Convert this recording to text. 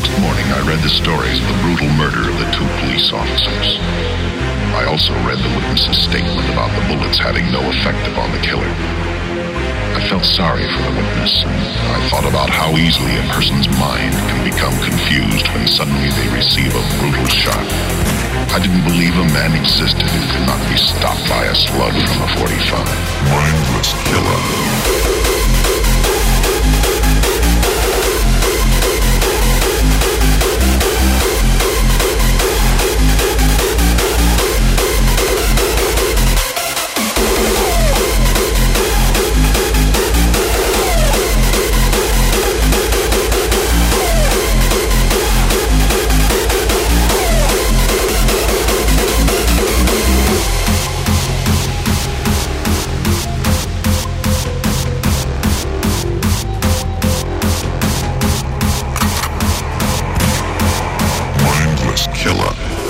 Next morning, I read the stories of the brutal murder of the two police officers. I also read the witness's statement about the bullets having no effect upon the killer. I felt sorry for the witness, I thought about how easily a person's mind can become confused when suddenly they receive a brutal shot. I didn't believe a man existed who could not be stopped by a slug from a 45. Mindless killer.